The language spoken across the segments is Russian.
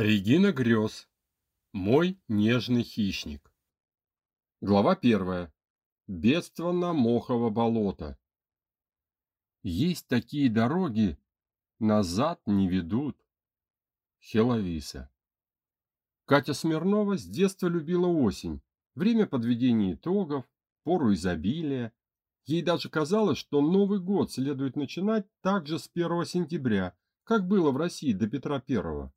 Регина грез. Мой нежный хищник. Глава первая. Бедство на Мохово болото. Есть такие дороги, назад не ведут. Хеловиса. Катя Смирнова с детства любила осень, время подведения итогов, пору изобилия. Ей даже казалось, что Новый год следует начинать также с 1 сентября, как было в России до Петра Первого.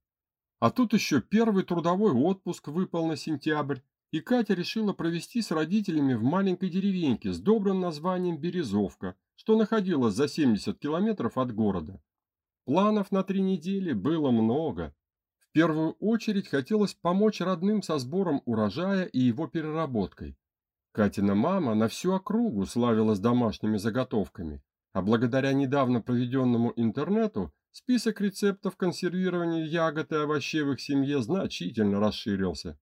А тут еще первый трудовой отпуск выпал на сентябрь, и Катя решила провести с родителями в маленькой деревеньке с добрым названием Березовка, что находилась за 70 километров от города. Планов на три недели было много. В первую очередь хотелось помочь родным со сбором урожая и его переработкой. Катина мама на всю округу славилась домашними заготовками, а благодаря недавно проведенному интернету Список рецептов консервирования ягод и овощей в их семье значительно расширился.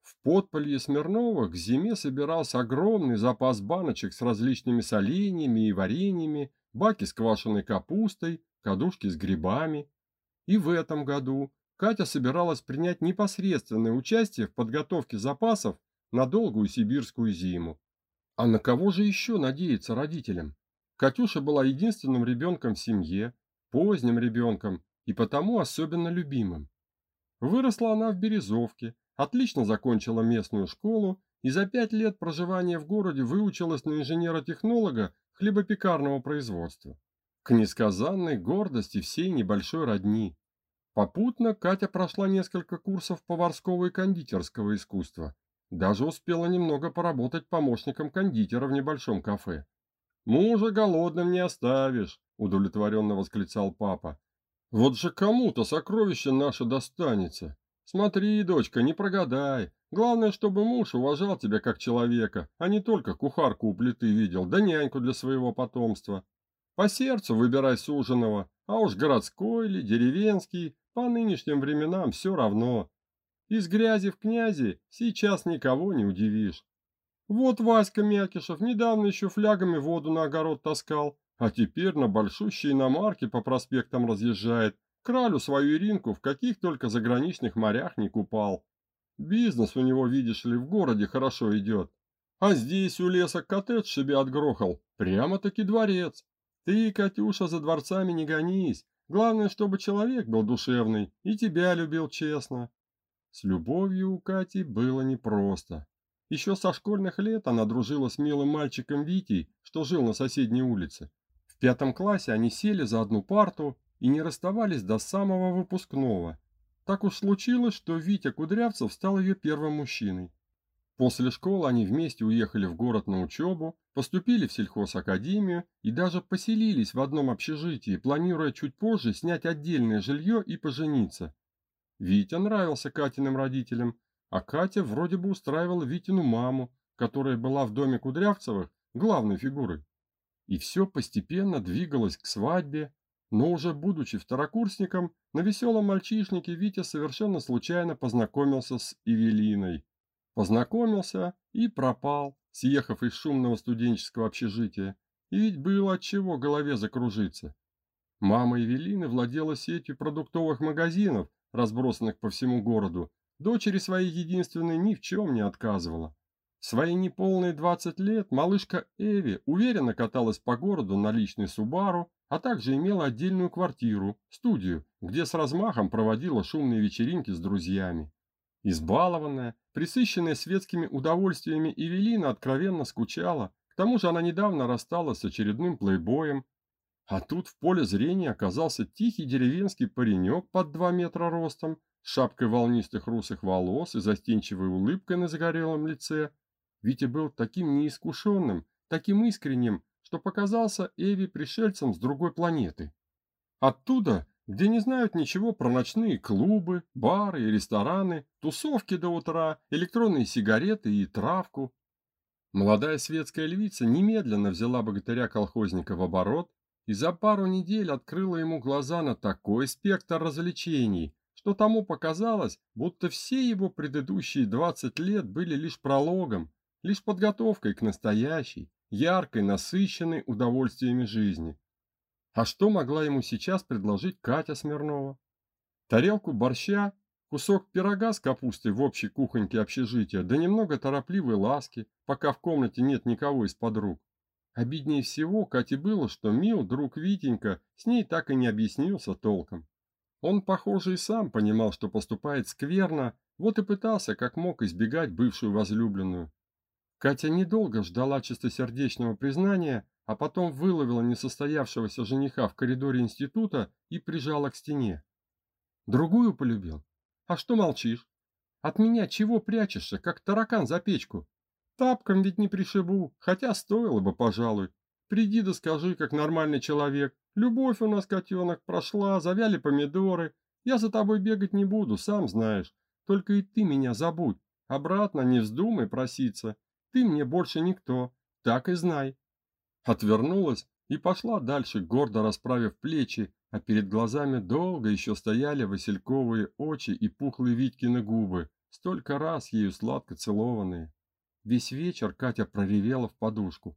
В подполье Смирнова к зиме собирался огромный запас баночек с различными соленьями и вареньями, баки с квашеной капустой, кадушки с грибами. И в этом году Катя собиралась принять непосредственное участие в подготовке запасов на долгую сибирскую зиму. А на кого же еще надеяться родителям? Катюша была единственным ребенком в семье, поздним ребенком и потому особенно любимым. Выросла она в Березовке, отлично закончила местную школу и за пять лет проживания в городе выучилась на инженера-технолога хлебопекарного производства. К несказанной гордости всей небольшой родни. Попутно Катя прошла несколько курсов поварского и кондитерского искусства. Даже успела немного поработать помощником кондитера в небольшом кафе. Мужа голодным не оставишь, удовлетворенно восклицал папа. Вот же кому-то сокровище наше достанется. Смотри, дочка, не прогадай. Главное, чтобы муж уважал тебя как человека, а не только кухарку у плиты видел, да няньку для своего потомства. По сердцу выбирай суженого, а уж городской или деревенский, по нынешним временам все равно. Из грязи в князи сейчас никого не удивишь. Вот Васька Мякишев недавно еще флягами воду на огород таскал, а теперь на большущей иномарке по проспектам разъезжает. Кралю свою Иринку в каких только заграничных морях не купал. Бизнес у него, видишь ли, в городе хорошо идет. А здесь у леса коттедж себе отгрохал. Прямо-таки дворец. Ты, Катюша, за дворцами не гонись. Главное, чтобы человек был душевный и тебя любил честно. С любовью у Кати было непросто. Еще со школьных лет она дружила с милым мальчиком Витей, что жил на соседней улице. В пятом классе они сели за одну парту и не расставались до самого выпускного. Так уж случилось, что Витя Кудрявцев стал ее первым мужчиной. После школы они вместе уехали в город на учебу, поступили в сельхозакадемию и даже поселились в одном общежитии, планируя чуть позже снять отдельное жилье и пожениться. Витя нравился Катиным родителям, а Катя вроде бы устраивала Витину маму, которая была в доме Кудрявцевых главной фигурой. И все постепенно двигалось к свадьбе, но уже будучи второкурсником, на веселом мальчишнике Витя совершенно случайно познакомился с Евелиной. Познакомился и пропал, съехав из шумного студенческого общежития. И ведь было от чего голове закружиться. Мама Евелины владела сетью продуктовых магазинов, разбросанных по всему городу, Дочери своей единственной ни в чем не отказывала. Свои неполные 20 лет малышка Эви уверенно каталась по городу на личной Субару, а также имела отдельную квартиру, студию, где с размахом проводила шумные вечеринки с друзьями. Избалованная, присыщенная светскими удовольствиями Эвелина откровенно скучала, к тому же она недавно рассталась с очередным плейбоем. А тут в поле зрения оказался тихий деревенский паренек под 2 метра ростом, шапкой волнистых русых волос и застенчивой улыбкой на загорелом лице. Витя был таким неискушенным, таким искренним, что показался Эви пришельцем с другой планеты. Оттуда, где не знают ничего про ночные клубы, бары и рестораны, тусовки до утра, электронные сигареты и травку. Молодая светская львица немедленно взяла богатыря-колхозника в оборот и за пару недель открыла ему глаза на такой спектр развлечений, что тому показалось, будто все его предыдущие 20 лет были лишь прологом, лишь подготовкой к настоящей, яркой, насыщенной удовольствиями жизни. А что могла ему сейчас предложить Катя Смирнова? Тарелку борща, Кусок пирога с капустой в общей кухоньке общежития, да немного торопливой ласки, пока в комнате нет никого из подруг. Обиднее всего Кате было, что Мил, друг Витенька, с ней так и не объяснился толком. Он, похоже, и сам понимал, что поступает скверно, вот и пытался как мог избегать бывшую возлюбленную. Катя недолго ждала чистосердечного признания, а потом выловила несостоявшегося жениха в коридоре института и прижала к стене. Другую полюбил? А что молчишь? От меня чего прячешься, как таракан за печку? Тапком ведь не пришибу, хотя стоило бы, пожалуй. Приди да скажи, как нормальный человек. Любовь у нас, котенок, прошла, завяли помидоры. Я за тобой бегать не буду, сам знаешь. Только и ты меня забудь. Обратно не вздумай проситься. Ты мне больше никто, так и знай. Отвернулась и пошла дальше, гордо расправив плечи, а перед глазами долго еще стояли васильковые очи и пухлые Витькины губы, столько раз ею сладко целованные. Весь вечер Катя проревела в подушку.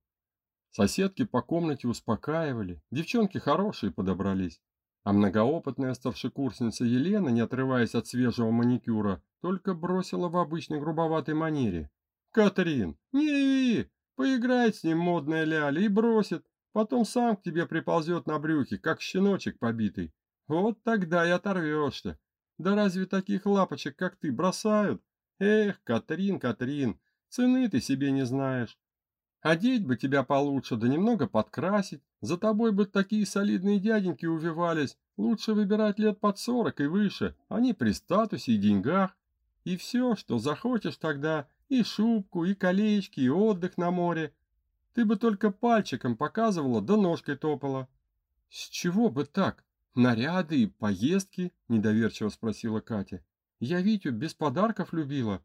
Соседки по комнате успокаивали, девчонки хорошие подобрались. А многоопытная старшекурсница Елена, не отрываясь от свежего маникюра, только бросила в обычной грубоватой манере. «Катрин, не поиграет с ним модная ляля и бросит, Потом сам к тебе приползет на брюхе, как щеночек побитый. Вот тогда и оторвешься. Да разве таких лапочек, как ты, бросают? Эх, Катрин, Катрин, цены ты себе не знаешь. Одеть бы тебя получше, да немного подкрасить. За тобой бы такие солидные дяденьки увивались. Лучше выбирать лет под сорок и выше. Они при статусе и деньгах. И все, что захочешь тогда, и шубку, и колечки, и отдых на море. Ты бы только пальчиком показывала, да ножкой топала. С чего бы так? Наряды и поездки? недоверчиво спросила Катя. Я Витю без подарков любила.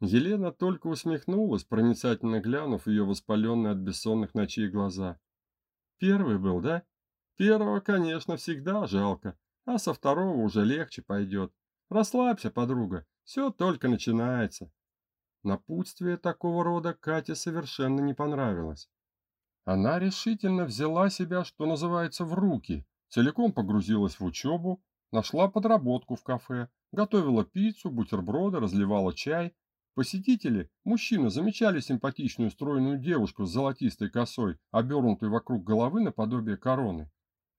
Елена только усмехнулась, проницательно глянув ее воспаленные от бессонных ночей глаза. Первый был, да? Первого, конечно, всегда жалко, а со второго уже легче пойдет. Расслабься, подруга, все только начинается. Напутствие такого рода Кате совершенно не понравилось. Она решительно взяла себя, что называется, в руки, целиком погрузилась в учебу, нашла подработку в кафе, готовила пиццу, бутерброды, разливала чай. Посетители, мужчины, замечали симпатичную стройную девушку с золотистой косой, обернутой вокруг головы наподобие короны.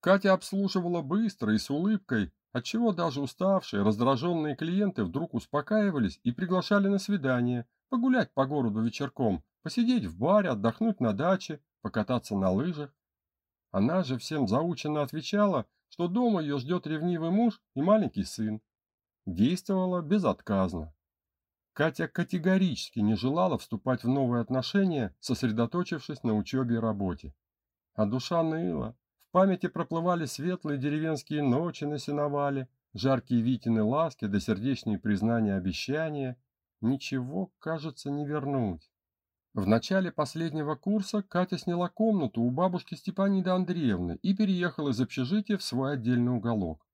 Катя обслуживала быстро и с улыбкой, отчего даже уставшие, раздраженные клиенты вдруг успокаивались и приглашали на свидание, погулять по городу вечерком, посидеть в баре, отдохнуть на даче, покататься на лыжах. Она же всем заученно отвечала, что дома ее ждет ревнивый муж и маленький сын. Действовала безотказно. Катя категорически не желала вступать в новые отношения, сосредоточившись на учебе и работе. А душа ныла. В памяти проплывали светлые деревенские ночи на сеновале, жаркие Витины ласки да сердечные признания обещания – Ничего, кажется, не вернуть. В начале последнего курса Катя сняла комнату у бабушки Степаниды Андреевны и переехала из общежития в свой отдельный уголок.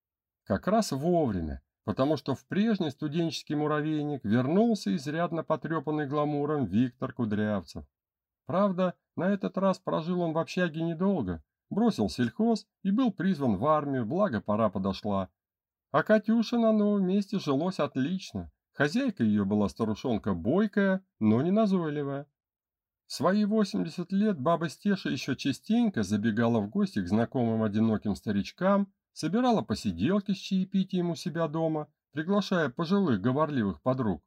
Как раз вовремя, потому что в прежний студенческий муравейник вернулся изрядно потрепанный гламуром Виктор Кудрявцев. Правда, на этот раз прожил он в общаге недолго, бросил сельхоз и был призван в армию, благо пора подошла. А Катюше на новом месте жилось отлично. Хозяйка ее была старушонка бойкая, но не назойливая. В свои 80 лет баба Стеша еще частенько забегала в гости к знакомым одиноким старичкам, собирала посиделки с чаепитием у себя дома, приглашая пожилых говорливых подруг.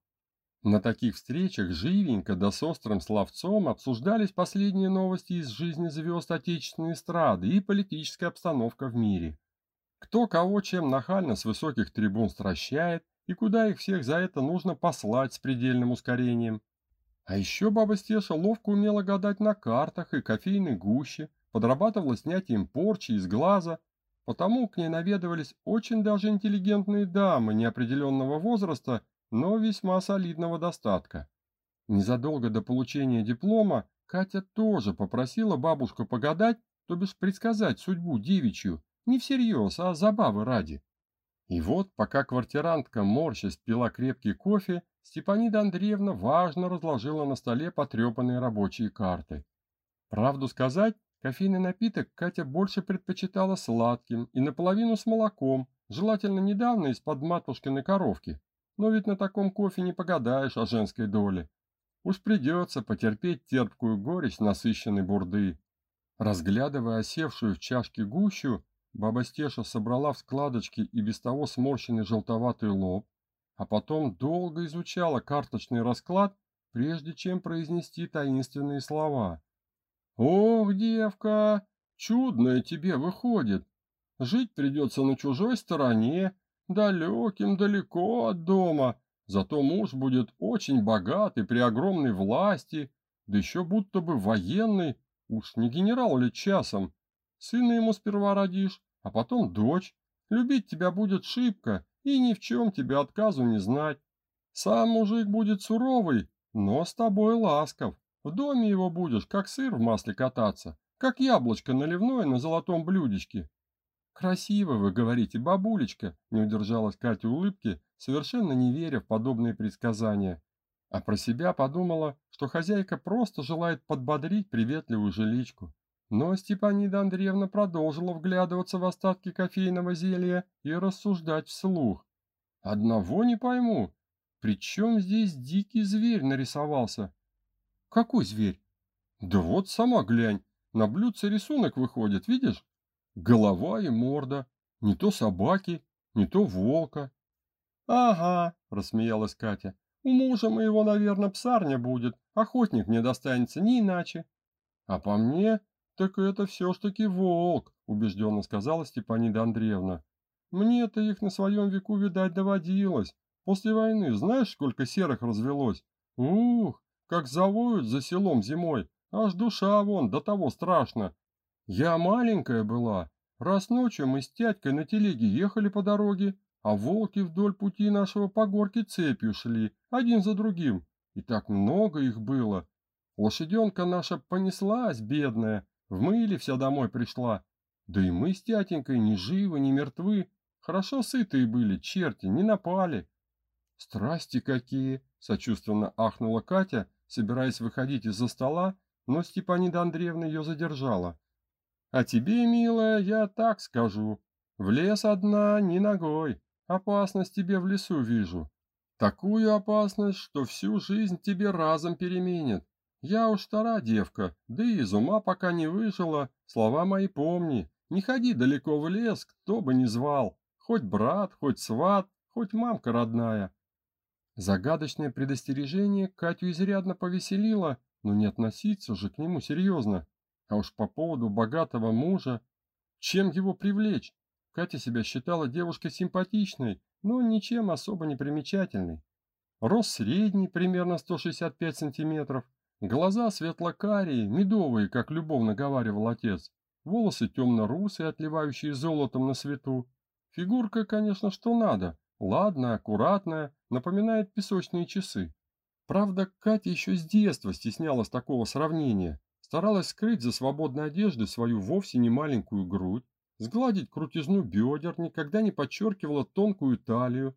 На таких встречах живенько да с острым словцом обсуждались последние новости из жизни звезд отечественной эстрады и политическая обстановка в мире. Кто кого чем нахально с высоких трибун стращает, и куда их всех за это нужно послать с предельным ускорением. А еще баба Стеша ловко умела гадать на картах и кофейной гуще, подрабатывала снятием порчи из глаза, потому к ней наведывались очень даже интеллигентные дамы неопределенного возраста, но весьма солидного достатка. Незадолго до получения диплома Катя тоже попросила бабушку погадать, то бишь предсказать судьбу девичью, не всерьез, а забавы ради. И вот, пока квартирантка морщась пила крепкий кофе, Степанида Андреевна важно разложила на столе потрепанные рабочие карты. Правду сказать, кофейный напиток Катя больше предпочитала сладким и наполовину с молоком, желательно недавно из-под матушкиной коровки. но ведь на таком кофе не погадаешь о женской доле. Уж придется потерпеть терпкую горечь насыщенной бурды. Разглядывая осевшую в чашке гущу, баба Стеша собрала в складочки и без того сморщенный желтоватый лоб, а потом долго изучала карточный расклад, прежде чем произнести таинственные слова. «Ох, девка, чудное тебе выходит. Жить придется на чужой стороне, далеким далеко от дома, зато муж будет очень богат и при огромной власти, да еще будто бы военный, уж не генерал ли часом. Сына ему сперва родишь, а потом дочь. Любить тебя будет шибко и ни в чем тебе отказу не знать. Сам мужик будет суровый, но с тобой ласков. В доме его будешь, как сыр в масле кататься, как яблочко наливное на золотом блюдечке. Красиво вы говорите, бабулечка, не удержалась Катя улыбки, совершенно не веря в подобные предсказания. А про себя подумала, что хозяйка просто желает подбодрить приветливую жиличку. Но Степанида Андреевна продолжила вглядываться в остатки кофейного зелья и рассуждать вслух. Одного не пойму, при чем здесь дикий зверь нарисовался? Какой зверь? Да вот сама глянь, на блюдце рисунок выходит, видишь? Голова и морда, не то собаки, не то волка. Ага, рассмеялась Катя. У мужа моего, наверное, псарня будет, охотник мне достанется, не иначе. А по мне, так это все ж таки волк, убежденно сказала Степанида Андреевна. Мне-то их на своем веку видать доводилось. После войны знаешь, сколько серых развелось? Ух, как завоют за селом зимой, аж душа вон, до того страшно. Я маленькая была. Раз ночью мы с тядькой на телеге ехали по дороге, а волки вдоль пути нашего по горке цепью шли, один за другим. И так много их было. Лошаденка наша понеслась, бедная, в мыле вся домой пришла. Да и мы с тятенькой ни живы, ни мертвы. Хорошо сытые были, черти, не напали. Страсти какие, сочувственно ахнула Катя, собираясь выходить из-за стола, но Степанида Андреевна ее задержала. А тебе, милая, я так скажу. В лес одна ни ногой. Опасность тебе в лесу вижу. Такую опасность, что всю жизнь тебе разом переменит. Я уж стара девка, да и из ума пока не выжила. Слова мои помни. Не ходи далеко в лес, кто бы ни звал. Хоть брат, хоть сват, хоть мамка родная. Загадочное предостережение Катю изрядно повеселило, но не относиться же к нему серьезно. А уж по поводу богатого мужа, чем его привлечь? Катя себя считала девушкой симпатичной, но ничем особо не примечательной. Рост средний, примерно 165 сантиметров, глаза светло-карие, медовые, как любовно говаривал отец, волосы темно-русые, отливающие золотом на свету. Фигурка, конечно, что надо, ладная, аккуратная, напоминает песочные часы. Правда, Катя еще с детства стеснялась такого сравнения, старалась скрыть за свободной одеждой свою вовсе не маленькую грудь, сгладить крутизну бедер, никогда не подчеркивала тонкую талию,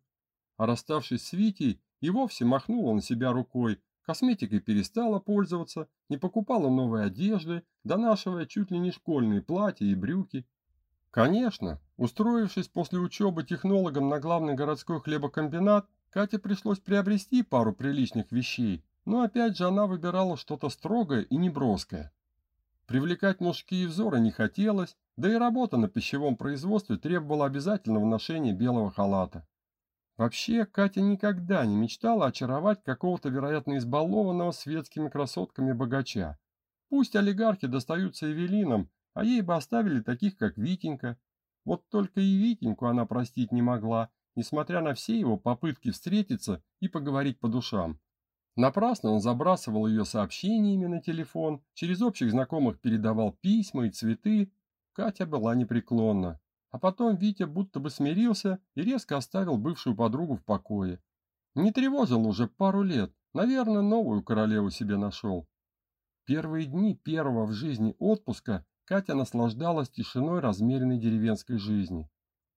а расставшись с Витей, и вовсе махнула на себя рукой, косметикой перестала пользоваться, не покупала новой одежды, донашивая чуть ли не школьные платья и брюки. Конечно, устроившись после учебы технологом на главный городской хлебокомбинат, Кате пришлось приобрести пару приличных вещей, но опять же она выбирала что-то строгое и неброское. Привлекать мужские взоры не хотелось, да и работа на пищевом производстве требовала обязательного ношения белого халата. Вообще, Катя никогда не мечтала очаровать какого-то, вероятно, избалованного светскими красотками богача. Пусть олигархи достаются Эвелинам, а ей бы оставили таких, как Витенька. Вот только и Витеньку она простить не могла, несмотря на все его попытки встретиться и поговорить по душам. Напрасно он забрасывал ее сообщениями на телефон, через общих знакомых передавал письма и цветы. Катя была непреклонна. А потом Витя будто бы смирился и резко оставил бывшую подругу в покое. Не тревожил уже пару лет, наверное, новую королеву себе нашел. Первые дни первого в жизни отпуска Катя наслаждалась тишиной размеренной деревенской жизни.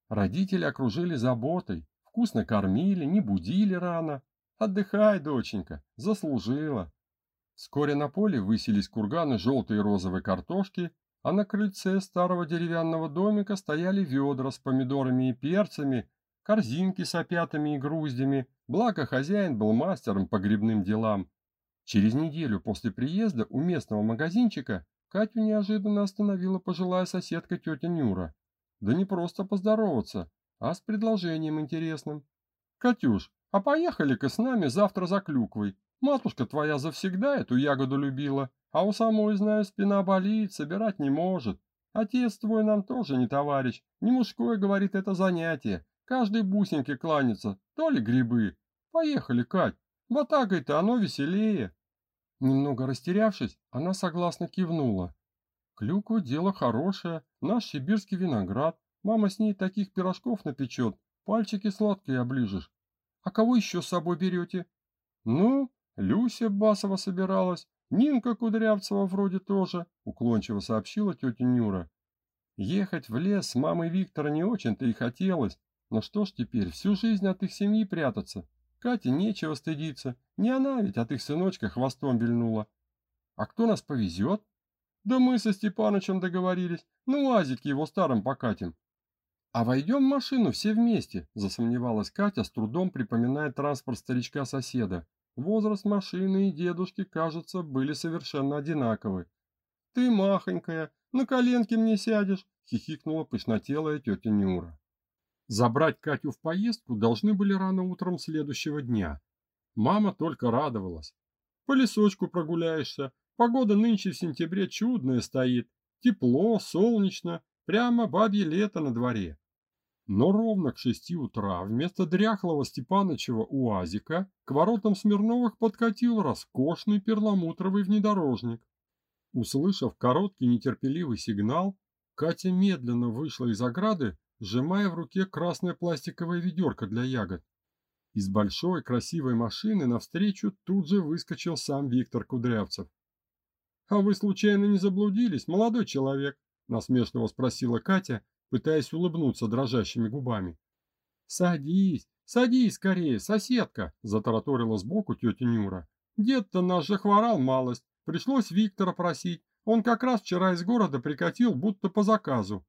Родители окружили заботой, вкусно кормили, не будили рано, Отдыхай, доченька, заслужила. Вскоре на поле высились курганы желтой и розовой картошки, а на крыльце старого деревянного домика стояли ведра с помидорами и перцами, корзинки с опятами и груздями, благо хозяин был мастером по грибным делам. Через неделю после приезда у местного магазинчика Катю неожиданно остановила пожилая соседка тетя Нюра. Да не просто поздороваться, а с предложением интересным. «Катюш, а поехали-ка с нами завтра за клюквой. Матушка твоя завсегда эту ягоду любила, а у самой, знаю, спина болит, собирать не может. Отец твой нам тоже не товарищ, не мужское, говорит, это занятие. Каждой бусинке кланяться, то ли грибы. Поехали, Кать, батагой-то оно веселее. Немного растерявшись, она согласно кивнула. Клюква дело хорошее, наш сибирский виноград. Мама с ней таких пирожков напечет, пальчики сладкие оближешь. А кого еще с собой берете? Ну, Люся Басова собиралась, Нинка Кудрявцева вроде тоже, уклончиво сообщила тетя Нюра. Ехать в лес с мамой Виктора не очень-то и хотелось, но что ж теперь, всю жизнь от их семьи прятаться? Кате нечего стыдиться, не она ведь от их сыночка хвостом вильнула. А кто нас повезет? Да мы со Степанычем договорились, ну УАЗик его старым покатим. А войдем в машину все вместе, засомневалась Катя, с трудом припоминая транспорт старичка-соседа. Возраст машины и дедушки, кажется, были совершенно одинаковы. Ты махонькая, на коленки мне сядешь, хихикнула пышнотелая тетя Нюра. Забрать Катю в поездку должны были рано утром следующего дня. Мама только радовалась. По лесочку прогуляешься, погода нынче в сентябре чудная стоит, тепло, солнечно, прямо бабье лето на дворе. Но ровно к шести утра вместо дряхлого Степанычева УАЗика к воротам Смирновых подкатил роскошный перламутровый внедорожник. Услышав короткий нетерпеливый сигнал, Катя медленно вышла из ограды сжимая в руке красное пластиковое ведерко для ягод. Из большой красивой машины навстречу тут же выскочил сам Виктор Кудрявцев. «А вы случайно не заблудились, молодой человек?» – насмешливо спросила Катя, пытаясь улыбнуться дрожащими губами. «Садись, садись скорее, соседка!» – затараторила сбоку тетя Нюра. «Дед-то наш же хворал малость, пришлось Виктора просить. Он как раз вчера из города прикатил, будто по заказу.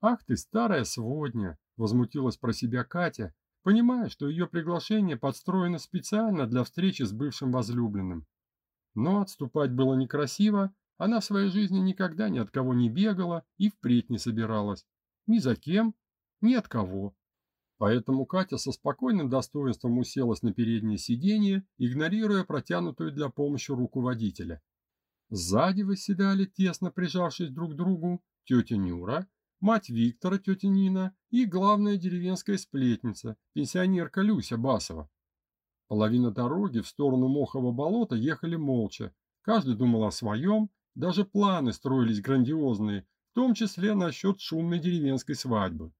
«Ах ты, старая сводня!» – возмутилась про себя Катя, понимая, что ее приглашение подстроено специально для встречи с бывшим возлюбленным. Но отступать было некрасиво, она в своей жизни никогда ни от кого не бегала и впредь не собиралась. Ни за кем, ни от кого. Поэтому Катя со спокойным достоинством уселась на переднее сиденье, игнорируя протянутую для помощи руку водителя. Сзади восседали, тесно прижавшись друг к другу, тетя Нюра мать Виктора, тетя Нина и главная деревенская сплетница, пенсионерка Люся Басова. Половина дороги в сторону Мохового болота ехали молча. Каждый думал о своем, даже планы строились грандиозные, в том числе насчет шумной деревенской свадьбы.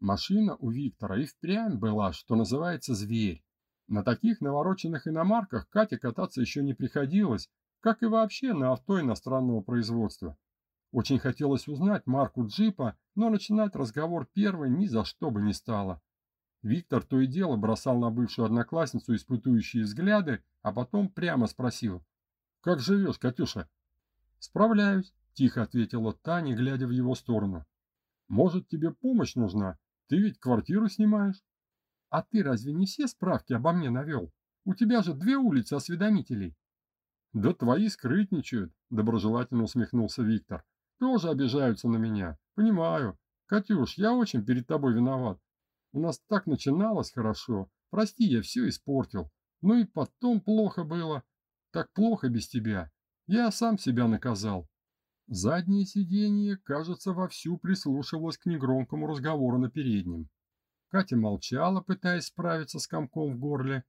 Машина у Виктора и впрямь была, что называется, зверь. На таких навороченных иномарках Кате кататься еще не приходилось, как и вообще на авто иностранного производства. Очень хотелось узнать марку джипа, но начинать разговор первой ни за что бы не стало. Виктор то и дело бросал на бывшую одноклассницу испытующие взгляды, а потом прямо спросил. «Как живешь, Катюша?» «Справляюсь», – тихо ответила Таня, глядя в его сторону. «Может, тебе помощь нужна? Ты ведь квартиру снимаешь?» «А ты разве не все справки обо мне навел? У тебя же две улицы осведомителей». «Да твои скрытничают», – доброжелательно усмехнулся Виктор тоже обижаются на меня. Понимаю. Катюш, я очень перед тобой виноват. У нас так начиналось хорошо. Прости, я все испортил. Ну и потом плохо было. Так плохо без тебя. Я сам себя наказал. Заднее сиденье, кажется, вовсю прислушивалось к негромкому разговору на переднем. Катя молчала, пытаясь справиться с комком в горле.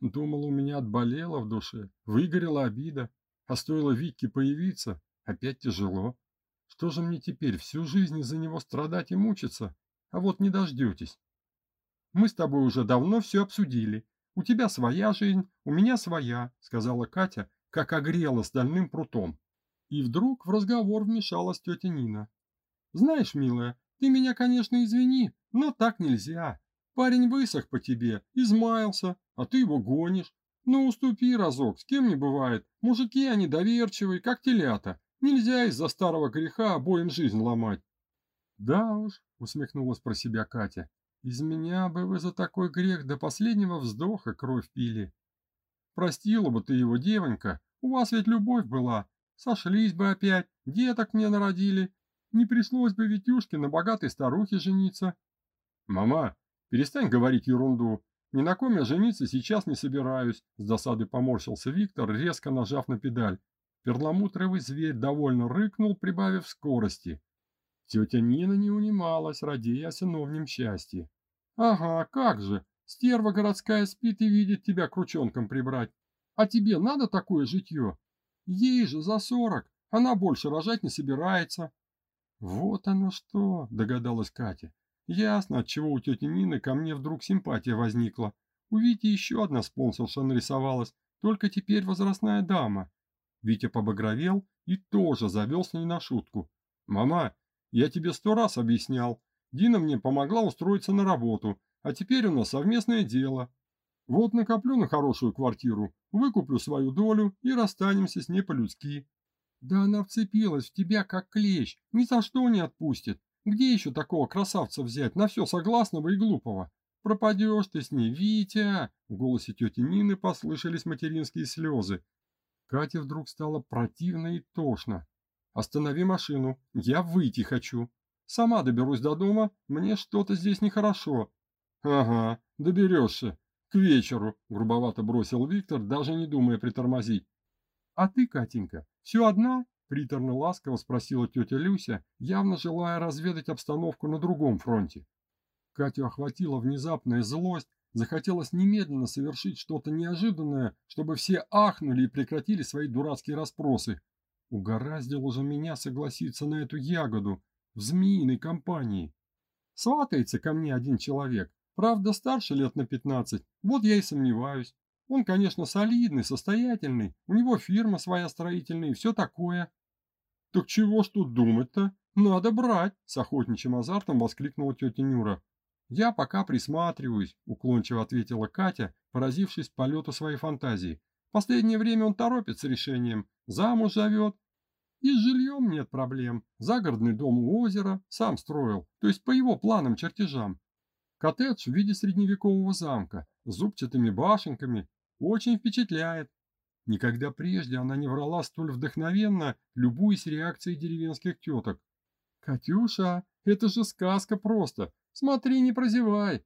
Думала, у меня отболело в душе, выгорела обида. А стоило Вике появиться, опять тяжело. Что же мне теперь, всю жизнь из-за него страдать и мучиться? А вот не дождетесь. Мы с тобой уже давно все обсудили. У тебя своя жизнь, у меня своя, сказала Катя, как огрела стальным прутом. И вдруг в разговор вмешалась тетя Нина. Знаешь, милая, ты меня, конечно, извини, но так нельзя. Парень высох по тебе, измаялся, а ты его гонишь. Ну, уступи разок, с кем не бывает. Мужики они доверчивые, как телята. Нельзя из-за старого греха обоим жизнь ломать. Да уж, усмехнулась про себя Катя. Из меня бы вы за такой грех до последнего вздоха кровь пили. Простила бы ты его, девонька, у вас ведь любовь была. Сошлись бы опять, деток мне народили. Не пришлось бы Витюшке на богатой старухе жениться. Мама, перестань говорить ерунду. Ни на ком я жениться сейчас не собираюсь, с досады поморщился Виктор, резко нажав на педаль. Перламутровый зверь довольно рыкнул, прибавив скорости. Тетя Нина не унималась, радея о сыновнем счастье. «Ага, как же! Стерва городская спит и видит тебя крученком прибрать. А тебе надо такое житье? Ей же за сорок, она больше рожать не собирается». «Вот оно что!» – догадалась Катя. «Ясно, отчего у тети Нины ко мне вдруг симпатия возникла. У Вити еще одна спонсорша нарисовалась, только теперь возрастная дама». Витя побагровел и тоже завелся не на шутку. «Мама, я тебе сто раз объяснял. Дина мне помогла устроиться на работу, а теперь у нас совместное дело. Вот накоплю на хорошую квартиру, выкуплю свою долю и расстанемся с ней по-людски. Да она вцепилась в тебя, как клещ, ни за что не отпустит. Где еще такого красавца взять, на все согласного и глупого? Пропадешь ты с ней, Витя!» В голосе тети Нины послышались материнские слезы. Кате вдруг стало противно и тошно. Останови машину, я выйти хочу. Сама доберусь до дома, мне что-то здесь нехорошо. Ага, доберешься. К вечеру, грубовато бросил Виктор, даже не думая притормозить. А ты, Катенька, все одна? Приторно-ласково спросила тетя Люся, явно желая разведать обстановку на другом фронте. Катю охватила внезапная злость, захотелось немедленно совершить что-то неожиданное, чтобы все ахнули и прекратили свои дурацкие расспросы, Угораздило же меня согласиться на эту ягоду в змеиной компании. Сватается ко мне один человек, правда старше лет на пятнадцать, вот я и сомневаюсь. Он, конечно, солидный, состоятельный, у него фирма своя строительная и все такое. Так чего ж тут думать-то? Надо брать, с охотничьим азартом воскликнула тетя Нюра. Я пока присматриваюсь, уклончиво ответила Катя, поразившись полету своей фантазии. Последнее время он торопится решением, замуж зовет. И с жильем нет проблем. Загородный дом у озера, сам строил, то есть по его планам чертежам. Коттедж в виде средневекового замка, с зубчатыми башенками, очень впечатляет. Никогда прежде она не врала столь вдохновенно, любуясь реакцией деревенских теток. «Катюша, это же сказка просто! Смотри, не прозевай!»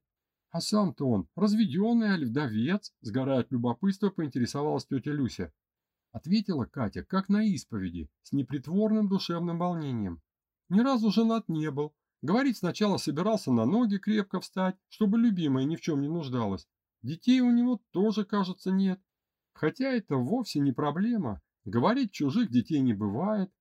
А сам-то он разведенный или вдовец? Сгорая от любопытства, поинтересовалась тетя Люся. Ответила Катя, как на исповеди, с непритворным душевным волнением. Ни разу женат не был. Говорит, сначала собирался на ноги крепко встать, чтобы любимая ни в чем не нуждалась. Детей у него тоже, кажется, нет. Хотя это вовсе не проблема. Говорит, чужих детей не бывает.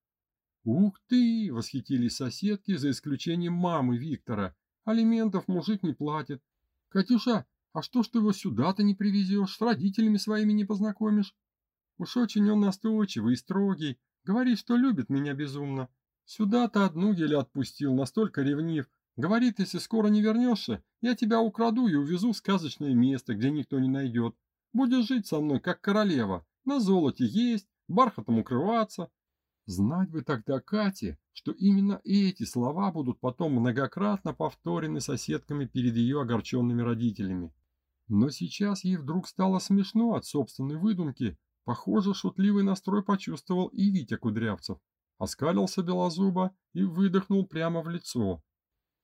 «Ух ты!» – восхитились соседки, за исключением мамы Виктора. Алиментов мужик не платит, «Катюша, а что ж ты его сюда-то не привезешь, с родителями своими не познакомишь? Уж очень он настойчивый и строгий, говорит, что любит меня безумно. Сюда-то одну еле отпустил, настолько ревнив. Говорит, если скоро не вернешься, я тебя украду и увезу в сказочное место, где никто не найдет. Будешь жить со мной, как королева, на золоте есть, бархатом укрываться, Знать бы тогда Кате, что именно эти слова будут потом многократно повторены соседками перед ее огорченными родителями. Но сейчас ей вдруг стало смешно от собственной выдумки. Похоже, шутливый настрой почувствовал и Витя Кудрявцев. Оскалился белозуба и выдохнул прямо в лицо.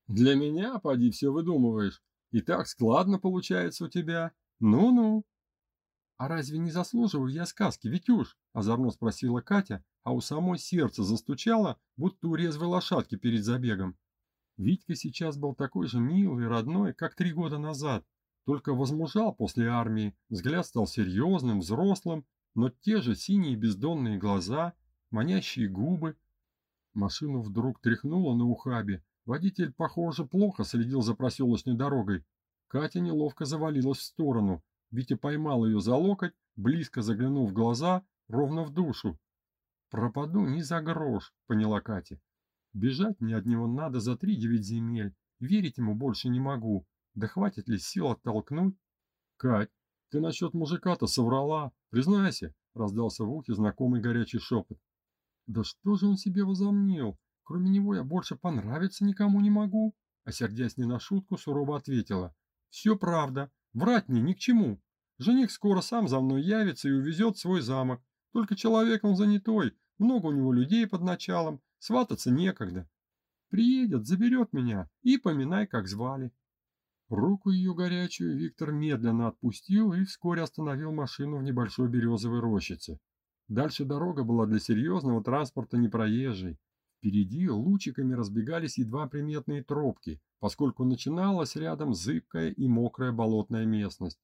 «Для меня, поди, все выдумываешь. И так складно получается у тебя. Ну-ну». «А разве не заслуживаю я сказки, Витюш?» – озорно спросила Катя, а у самой сердце застучало, будто у резвой лошадки перед забегом. Витька сейчас был такой же милый родной, как три года назад, только возмужал после армии, взгляд стал серьезным, взрослым, но те же синие бездонные глаза, манящие губы. Машину вдруг тряхнуло на ухабе, водитель, похоже, плохо следил за проселочной дорогой. Катя неловко завалилась в сторону, Витя поймал ее за локоть, близко заглянув в глаза, ровно в душу. Пропаду не за грош, поняла Катя. Бежать мне от него надо за три девять земель. Верить ему больше не могу. Да хватит ли сил оттолкнуть? Кать, ты насчет мужика-то соврала. Признайся, раздался в ухе знакомый горячий шепот. Да что же он себе возомнил? Кроме него я больше понравиться никому не могу. а сердясь не на шутку, сурово ответила. «Все правда. Врать мне ни к чему. Жених скоро сам за мной явится и увезет свой замок. Только человек он занятой, много у него людей под началом, свататься некогда. Приедет, заберет меня и поминай, как звали». Руку ее горячую Виктор медленно отпустил и вскоре остановил машину в небольшой березовой рощице. Дальше дорога была для серьезного транспорта непроезжей. Впереди лучиками разбегались едва приметные тропки, поскольку начиналась рядом зыбкая и мокрая болотная местность.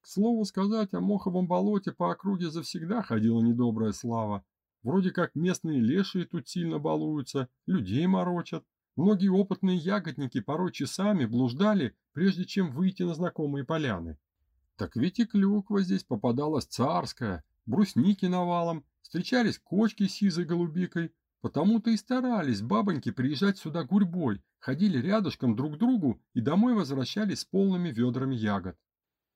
К слову сказать, о Моховом болоте по округе завсегда ходила недобрая слава. Вроде как местные лешие тут сильно балуются, людей морочат. Многие опытные ягодники порой часами блуждали, прежде чем выйти на знакомые поляны. Так ведь и клюква здесь попадалась царская, брусники навалом, встречались кочки с сизой голубикой, потому-то и старались бабоньки приезжать сюда гурьбой, ходили рядышком друг к другу и домой возвращались с полными ведрами ягод.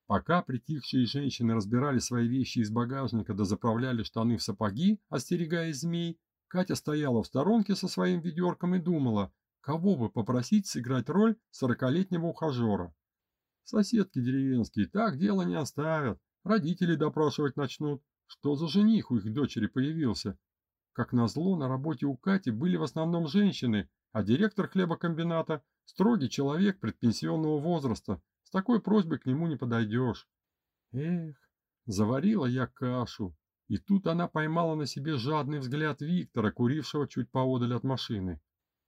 Пока притихшие женщины разбирали свои вещи из багажника да заправляли штаны в сапоги, остерегаясь змей, Катя стояла в сторонке со своим ведерком и думала, Кого бы попросить сыграть роль сорокалетнего ухажера? Соседки деревенские так дело не оставят. Родители допрашивать начнут. Что за жених у их дочери появился? Как назло, на работе у Кати были в основном женщины, а директор хлебокомбината – строгий человек предпенсионного возраста. С такой просьбой к нему не подойдешь. Эх, заварила я кашу. И тут она поймала на себе жадный взгляд Виктора, курившего чуть поодаль от машины.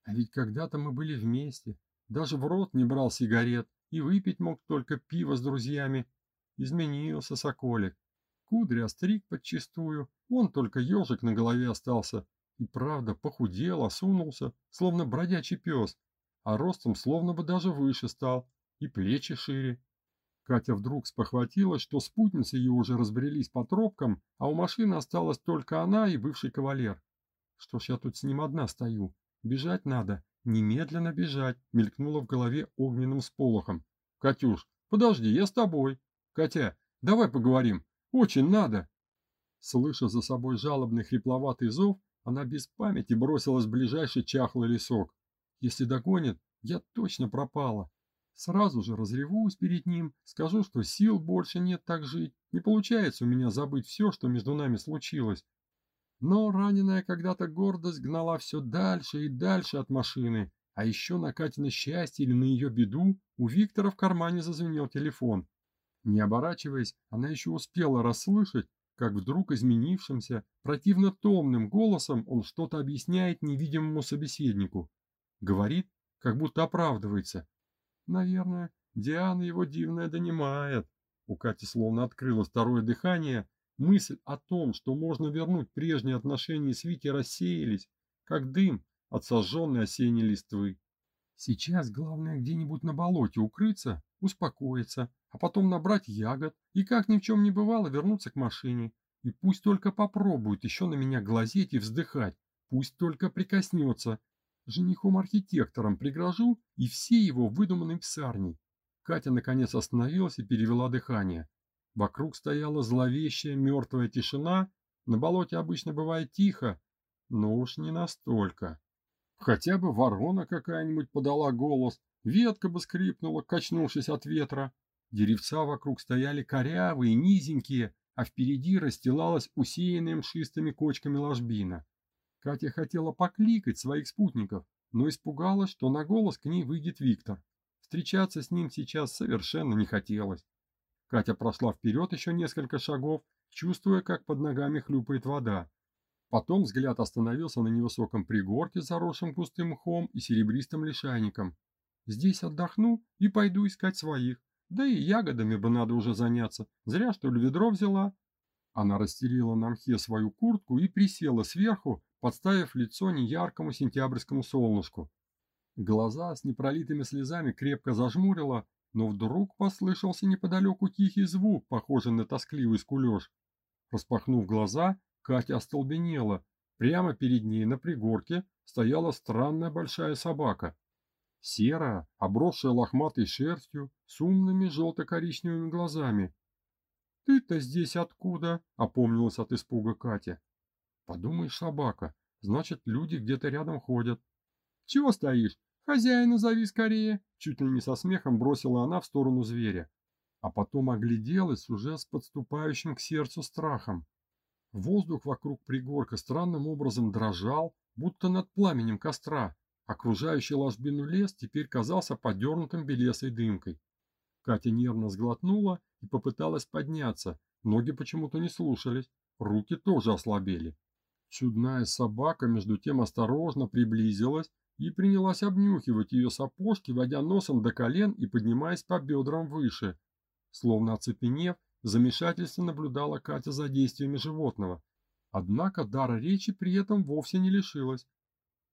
А ведь когда-то мы были вместе, даже в рот не брал сигарет и выпить мог только пиво с друзьями. Изменился соколик. Кудри остриг подчистую, он только ежик на голове остался. И правда, похудел, осунулся, словно бродячий пес, а ростом словно бы даже выше стал, и плечи шире. Катя вдруг спохватилась, что спутницы ее уже разбрелись по тропкам, а у машины осталась только она и бывший кавалер. Что ж я тут с ним одна стою? Бежать надо, немедленно бежать, мелькнуло в голове огненным сполохом. Катюш, подожди, я с тобой. Катя, давай поговорим, очень надо. Слыша за собой жалобный хрипловатый зов, она без памяти бросилась в ближайший чахлый лесок. Если догонит, я точно пропала. Сразу же разревусь перед ним, скажу, что сил больше нет так жить. Не получается у меня забыть все, что между нами случилось. Но раненая когда-то гордость гнала все дальше и дальше от машины, а еще на Катино счастье или на ее беду у Виктора в кармане зазвенел телефон. Не оборачиваясь, она еще успела расслышать, как вдруг изменившимся, противно томным голосом он что-то объясняет невидимому собеседнику. Говорит, как будто оправдывается. Наверное, Диана его дивная донимает. У Кати словно открылось второе дыхание, Мысль о том, что можно вернуть прежние отношения с Витей, рассеялись, как дым от сожженной осенней листвы. Сейчас главное где-нибудь на болоте укрыться, успокоиться, а потом набрать ягод и, как ни в чем не бывало, вернуться к машине. И пусть только попробует еще на меня глазеть и вздыхать, пусть только прикоснется. Женихом-архитектором пригрожу и все его выдуманной псарней. Катя наконец остановилась и перевела дыхание. Вокруг стояла зловещая мертвая тишина, на болоте обычно бывает тихо, но уж не настолько. Хотя бы ворона какая-нибудь подала голос, ветка бы скрипнула, качнувшись от ветра. Деревца вокруг стояли корявые, низенькие, а впереди расстилалась усеянная мшистыми кочками ложбина. Катя хотела покликать своих спутников, но испугалась, что на голос к ней выйдет Виктор. Встречаться с ним сейчас совершенно не хотелось. Катя прошла вперед еще несколько шагов, чувствуя, как под ногами хлюпает вода. Потом взгляд остановился на невысоком пригорке, заросшем густым мхом и серебристым лишайником. Здесь отдохну и пойду искать своих. Да и ягодами бы надо уже заняться. Зря, что ли, ведро взяла. Она расстелила на мхе свою куртку и присела сверху, подставив лицо неяркому сентябрьскому солнышку. Глаза с непролитыми слезами крепко зажмурила но вдруг послышался неподалеку тихий звук, похожий на тоскливый скулеж. Распахнув глаза, Катя остолбенела. Прямо перед ней на пригорке стояла странная большая собака. Серая, обросшая лохматой шерстью, с умными желто-коричневыми глазами. «Ты-то здесь откуда?» — опомнилась от испуга Катя. «Подумаешь, собака, значит, люди где-то рядом ходят». «Чего стоишь? Хозяина зови скорее, чуть ли не со смехом бросила она в сторону зверя, а потом огляделась уже с подступающим к сердцу страхом. Воздух вокруг пригорка странным образом дрожал, будто над пламенем костра. Окружающий ложбину лес теперь казался подернутым белесой дымкой. Катя нервно сглотнула и попыталась подняться. Ноги почему-то не слушались, руки тоже ослабели. Чудная собака между тем осторожно приблизилась и принялась обнюхивать ее сапожки, водя носом до колен и поднимаясь по бедрам выше. Словно оцепенев, в наблюдала Катя за действиями животного. Однако дара речи при этом вовсе не лишилась.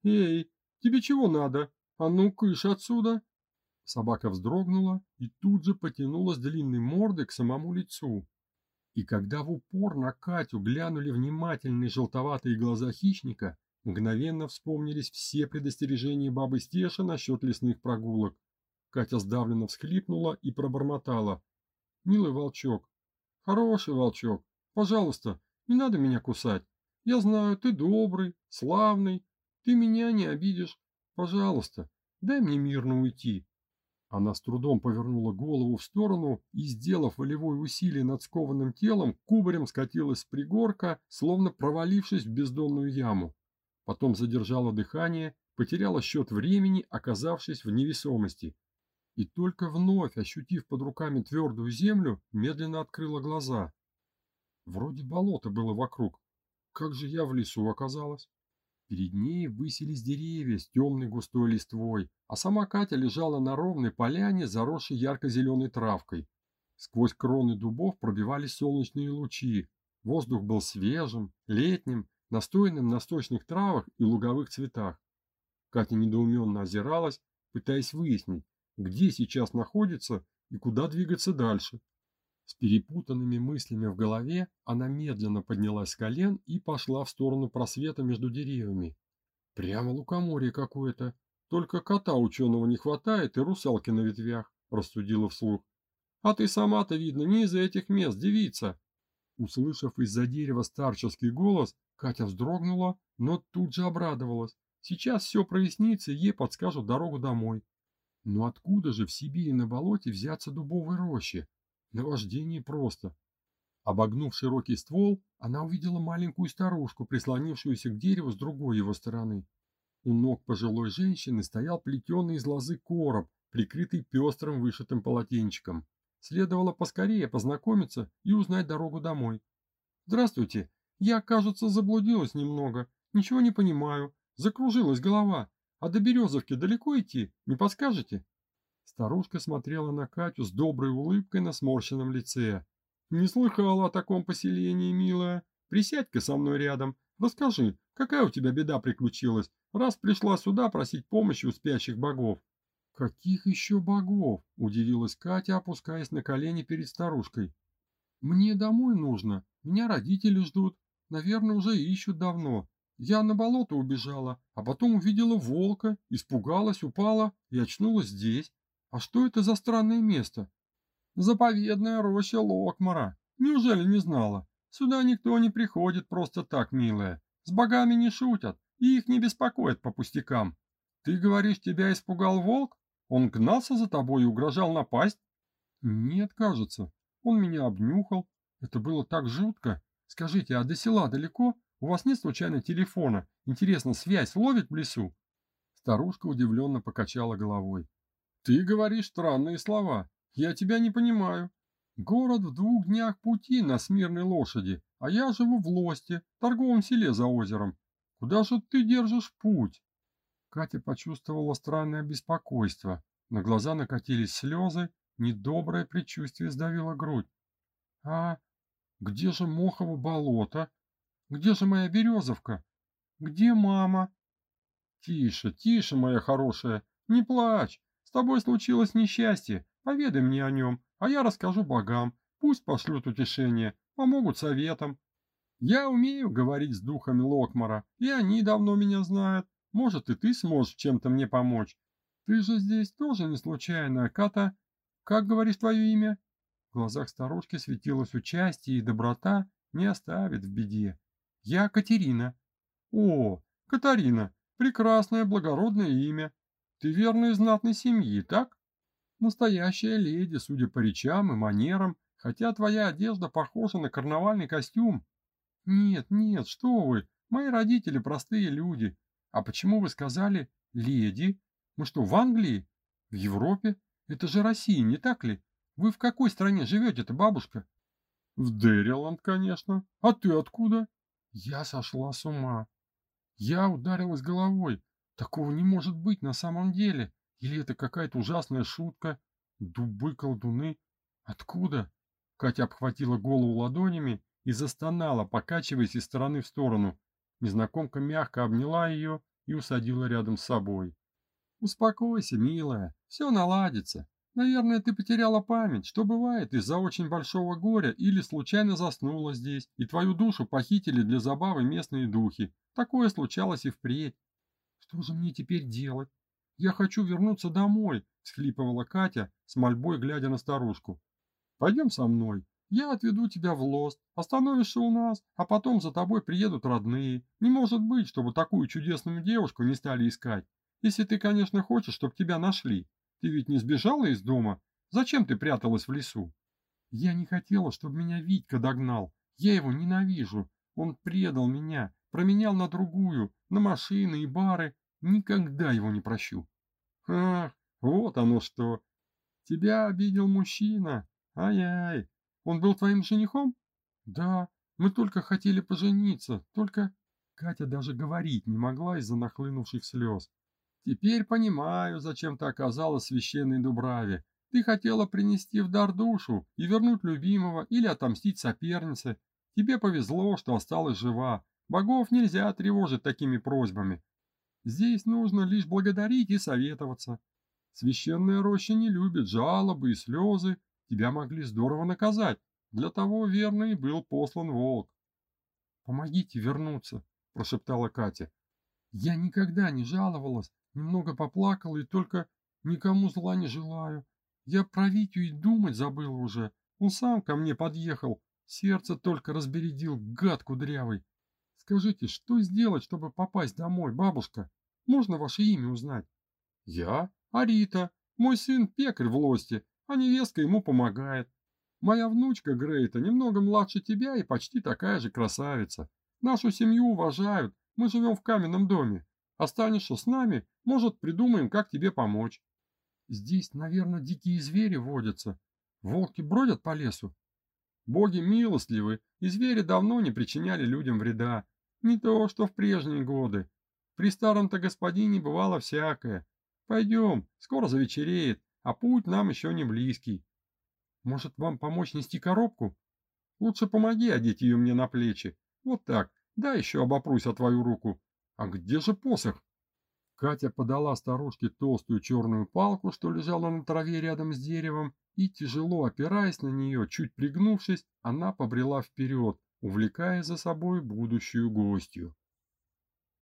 «Эй, тебе чего надо? А ну, кыш отсюда!» Собака вздрогнула и тут же потянулась длинной мордой к самому лицу. И когда в упор на Катю глянули внимательные желтоватые глаза хищника, мгновенно вспомнились все предостережения бабы Стеши насчет лесных прогулок. Катя сдавленно всхлипнула и пробормотала. «Милый волчок, хороший волчок, пожалуйста, не надо меня кусать. Я знаю, ты добрый, славный, ты меня не обидишь. Пожалуйста, дай мне мирно уйти, она с трудом повернула голову в сторону и, сделав волевое усилие над скованным телом, кубарем скатилась с пригорка, словно провалившись в бездонную яму. Потом задержала дыхание, потеряла счет времени, оказавшись в невесомости. И только вновь, ощутив под руками твердую землю, медленно открыла глаза. Вроде болото было вокруг. Как же я в лесу оказалась? Перед ней высились деревья с темной густой листвой, а сама Катя лежала на ровной поляне, заросшей ярко-зеленой травкой. Сквозь кроны дубов пробивались солнечные лучи. Воздух был свежим, летним, настоянным на сточных травах и луговых цветах. Катя недоуменно озиралась, пытаясь выяснить, где сейчас находится и куда двигаться дальше. С перепутанными мыслями в голове она медленно поднялась с колен и пошла в сторону просвета между деревьями. Прямо лукоморье какое-то. Только кота ученого не хватает и русалки на ветвях, рассудила вслух. А ты сама-то, видно, не из этих мест, девица. Услышав из-за дерева старческий голос, Катя вздрогнула, но тут же обрадовалась. Сейчас все прояснится, ей подскажут дорогу домой. Но откуда же в Сибири на болоте взяться дубовой рощи? Наваждение просто. Обогнув широкий ствол, она увидела маленькую старушку, прислонившуюся к дереву с другой его стороны. У ног пожилой женщины стоял плетеный из лозы короб, прикрытый пестрым вышитым полотенчиком. Следовало поскорее познакомиться и узнать дорогу домой. «Здравствуйте. Я, кажется, заблудилась немного. Ничего не понимаю. Закружилась голова. А до Березовки далеко идти? Не подскажете?» Старушка смотрела на Катю с доброй улыбкой на сморщенном лице. «Не слыхала о таком поселении, милая. Присядь-ка со мной рядом. Расскажи, какая у тебя беда приключилась, раз пришла сюда просить помощи у спящих богов?» «Каких еще богов?» – удивилась Катя, опускаясь на колени перед старушкой. «Мне домой нужно. Меня родители ждут. Наверное, уже ищут давно. Я на болото убежала, а потом увидела волка, испугалась, упала и очнулась здесь. А что это за странное место? Заповедная роща Локмара. Неужели не знала? Сюда никто не приходит просто так, милая. С богами не шутят, и их не беспокоят по пустякам. Ты говоришь, тебя испугал волк? Он гнался за тобой и угрожал напасть? Нет, кажется. Он меня обнюхал. Это было так жутко. Скажите, а до села далеко? У вас нет случайно телефона? Интересно, связь ловит в лесу? Старушка удивленно покачала головой. Ты говоришь странные слова. Я тебя не понимаю. Город в двух днях пути на смирной лошади, а я живу в Лосте, торговом селе за озером. Куда же ты держишь путь? Катя почувствовала странное беспокойство. На глаза накатились слезы, недоброе предчувствие сдавило грудь. А где же Мохово болото? Где же моя березовка? Где мама? Тише, тише, моя хорошая, не плачь. С тобой случилось несчастье, поведай мне о нем, а я расскажу богам, пусть пошлют утешение, помогут советом. Я умею говорить с духами Локмара, и они давно меня знают. Может, и ты сможешь чем-то мне помочь. Ты же здесь тоже не случайно, Ката. Как говоришь твое имя? В глазах старушки светилось участие, и доброта не оставит в беде. Я Катерина. О, Катарина, прекрасное благородное имя. Ты верно из знатной семьи, так? Настоящая леди, судя по речам и манерам, хотя твоя одежда похожа на карнавальный костюм. Нет, нет, что вы, мои родители простые люди. А почему вы сказали «леди»? Мы что, в Англии? В Европе? Это же Россия, не так ли? Вы в какой стране живете-то, бабушка? В Дэриланд, конечно. А ты откуда? Я сошла с ума. Я ударилась головой. Такого не может быть на самом деле. Или это какая-то ужасная шутка? Дубы-колдуны? Откуда? Катя обхватила голову ладонями и застонала, покачиваясь из стороны в сторону. Незнакомка мягко обняла ее и усадила рядом с собой. «Успокойся, милая, все наладится. Наверное, ты потеряла память, что бывает из-за очень большого горя или случайно заснула здесь, и твою душу похитили для забавы местные духи. Такое случалось и впредь. Что же мне теперь делать? Я хочу вернуться домой, всхлипывала Катя, с мольбой глядя на старушку. Пойдем со мной. Я отведу тебя в Лост, остановишься у нас, а потом за тобой приедут родные. Не может быть, чтобы такую чудесную девушку не стали искать. Если ты, конечно, хочешь, чтобы тебя нашли. Ты ведь не сбежала из дома? Зачем ты пряталась в лесу? Я не хотела, чтобы меня Витька догнал. Я его ненавижу. Он предал меня, променял на другую, на машины и бары. Никогда его не прощу. Ах, вот оно что. Тебя обидел мужчина. Ай-яй. Он был твоим женихом? Да, мы только хотели пожениться, только... Катя даже говорить не могла из-за нахлынувших слез. Теперь понимаю, зачем ты оказалась в священной Дубраве. Ты хотела принести в дар душу и вернуть любимого или отомстить сопернице. Тебе повезло, что осталась жива. Богов нельзя тревожить такими просьбами. Здесь нужно лишь благодарить и советоваться. Священная роща не любит жалобы и слезы. Тебя могли здорово наказать. Для того верно и был послан волк. «Помогите вернуться», – прошептала Катя. «Я никогда не жаловалась Немного поплакал и только никому зла не желаю. Я про Витю и думать забыл уже. Он сам ко мне подъехал. Сердце только разбередил, гад кудрявый. Скажите, что сделать, чтобы попасть домой, бабушка? Можно ваше имя узнать? Я? Арита. Мой сын пекарь в Лосте, а невестка ему помогает. Моя внучка Грейта немного младше тебя и почти такая же красавица. Нашу семью уважают, мы живем в каменном доме. Останешься с нами, может, придумаем, как тебе помочь. Здесь, наверное, дикие звери водятся. Волки бродят по лесу. Боги милостливы, и звери давно не причиняли людям вреда. Не то, что в прежние годы. При старом-то господине бывало всякое. Пойдем, скоро завечереет, а путь нам еще не близкий. Может, вам помочь нести коробку? Лучше помоги одеть ее мне на плечи. Вот так, да еще обопрусь о твою руку. А где же посох? Катя подала старушке толстую черную палку, что лежала на траве рядом с деревом, и, тяжело опираясь на нее, чуть пригнувшись, она побрела вперед, увлекая за собой будущую гостью.